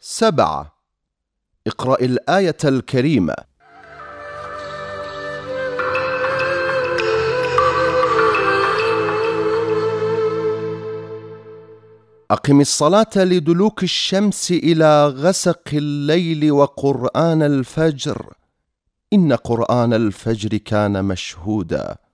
سبعة. اقرأ الآية الكريمة. أقم الصلاة لدلوك الشمس إلى غسق الليل وقرآن الفجر. إن قرآن الفجر كان مشهوداً.